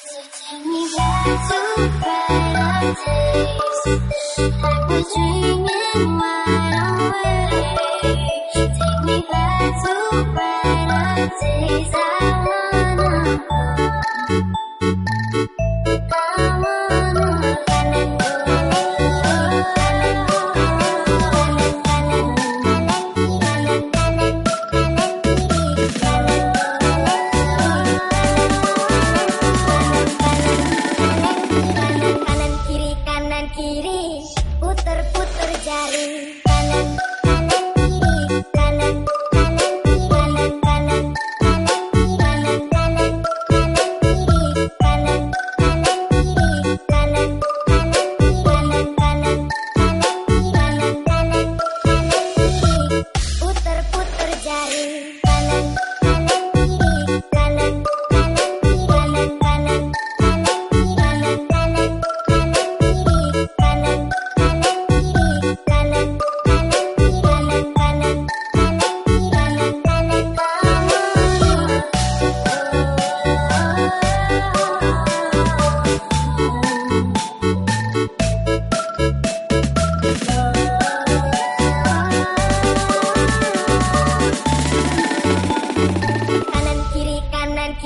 Take me back to brighter days.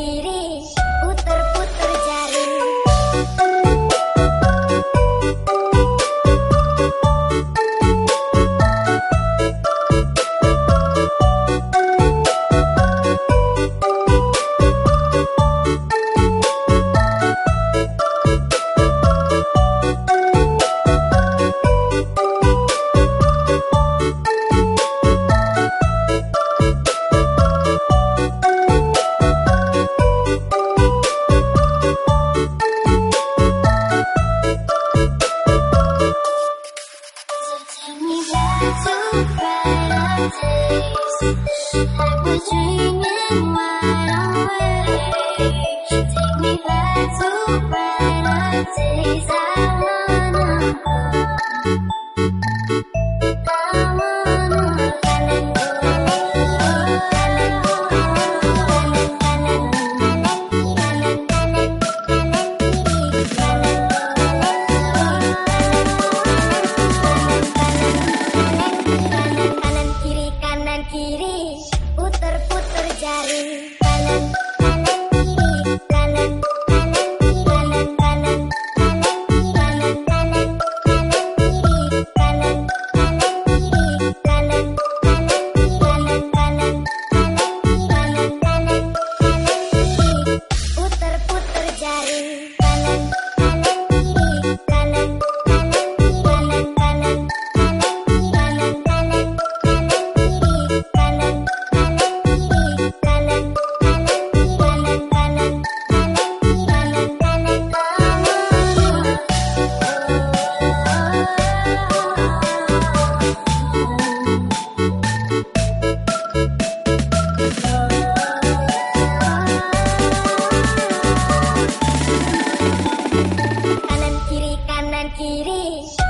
Kanan I was dreaming wide awake kiri, puter-puter jari. Kirish.